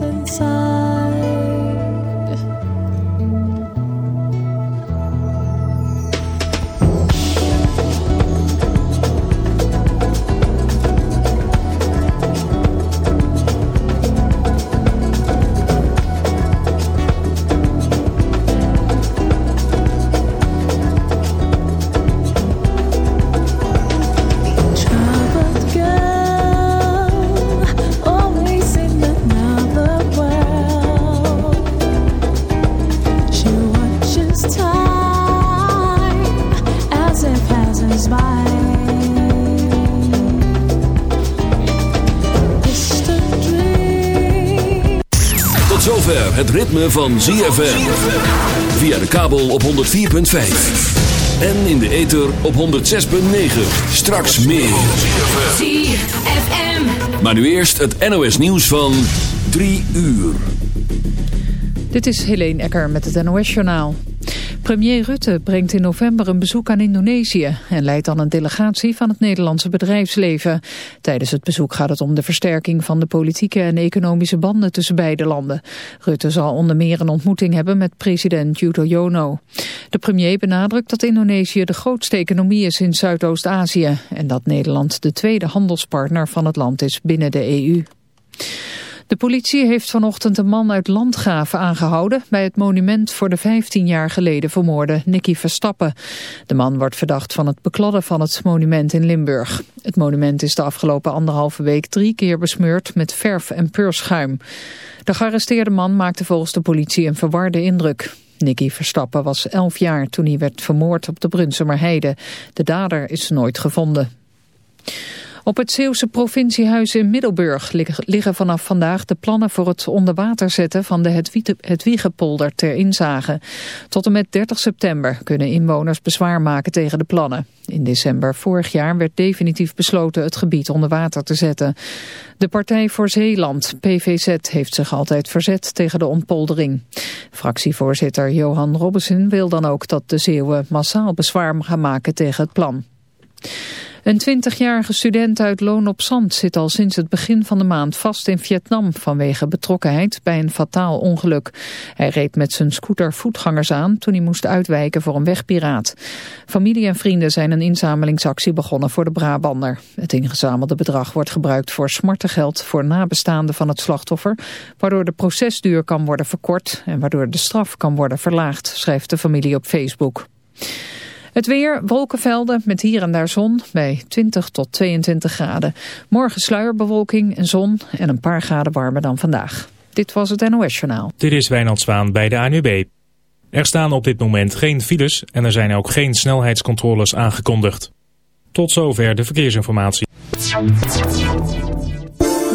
撑伞 ritme van ZFM. Via de kabel op 104.5. En in de ether op 106.9. Straks meer. ZFM. Maar nu eerst het NOS nieuws van 3 uur. Dit is Helene Ecker met het NOS journaal. Premier Rutte brengt in november een bezoek aan Indonesië en leidt dan een delegatie van het Nederlandse bedrijfsleven. Tijdens het bezoek gaat het om de versterking van de politieke en economische banden tussen beide landen. Rutte zal onder meer een ontmoeting hebben met president Yudhoyono. De premier benadrukt dat Indonesië de grootste economie is in Zuidoost-Azië en dat Nederland de tweede handelspartner van het land is binnen de EU. De politie heeft vanochtend een man uit Landgraven aangehouden... bij het monument voor de 15 jaar geleden vermoorde Nicky Verstappen. De man wordt verdacht van het bekladden van het monument in Limburg. Het monument is de afgelopen anderhalve week drie keer besmeurd... met verf en peurschuim. De gearresteerde man maakte volgens de politie een verwarde indruk. Nicky Verstappen was 11 jaar toen hij werd vermoord op de Brunsumer Heide. De dader is nooit gevonden. Op het Zeeuwse provinciehuis in Middelburg liggen vanaf vandaag de plannen voor het onderwater zetten van de Hedwiegepolder ter inzage. Tot en met 30 september kunnen inwoners bezwaar maken tegen de plannen. In december vorig jaar werd definitief besloten het gebied onder water te zetten. De Partij voor Zeeland, PVZ, heeft zich altijd verzet tegen de ontpoldering. Fractievoorzitter Johan Robbesin wil dan ook dat de Zeeuwen massaal bezwaar gaan maken tegen het plan. Een 20-jarige student uit Loon op Zand zit al sinds het begin van de maand vast in Vietnam vanwege betrokkenheid bij een fataal ongeluk. Hij reed met zijn scooter voetgangers aan toen hij moest uitwijken voor een wegpiraat. Familie en vrienden zijn een inzamelingsactie begonnen voor de Brabander. Het ingezamelde bedrag wordt gebruikt voor smartengeld voor nabestaanden van het slachtoffer, waardoor de procesduur kan worden verkort en waardoor de straf kan worden verlaagd, schrijft de familie op Facebook. Het weer, wolkenvelden met hier en daar zon bij 20 tot 22 graden. Morgen sluierbewolking en zon en een paar graden warmer dan vandaag. Dit was het NOS Journaal. Dit is Wijnand Zwaan bij de ANUB. Er staan op dit moment geen files en er zijn ook geen snelheidscontroles aangekondigd. Tot zover de verkeersinformatie.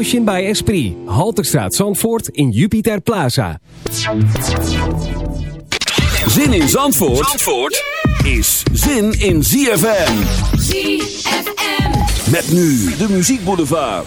Motion by Esprit. Halterstraat Zandvoort in Jupiter Plaza. Zin in Zandvoort, Zandvoort is zin in ZFM. ZFM. Met nu de Muziek Boulevard.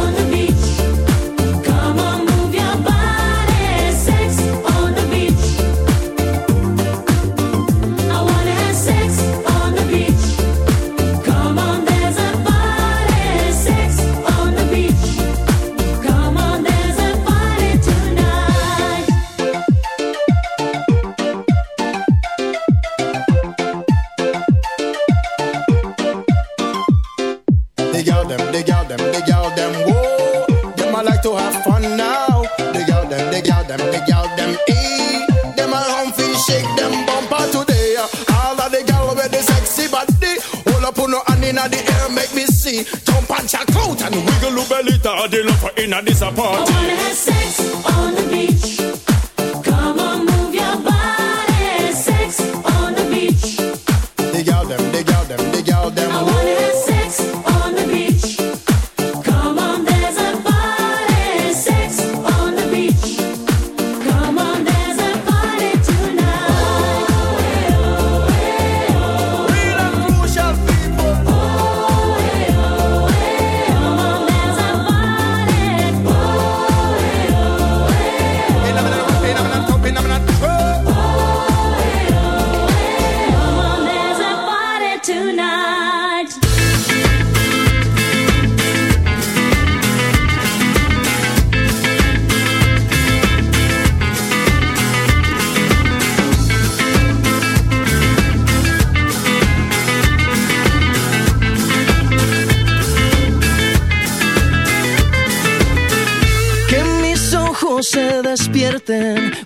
this a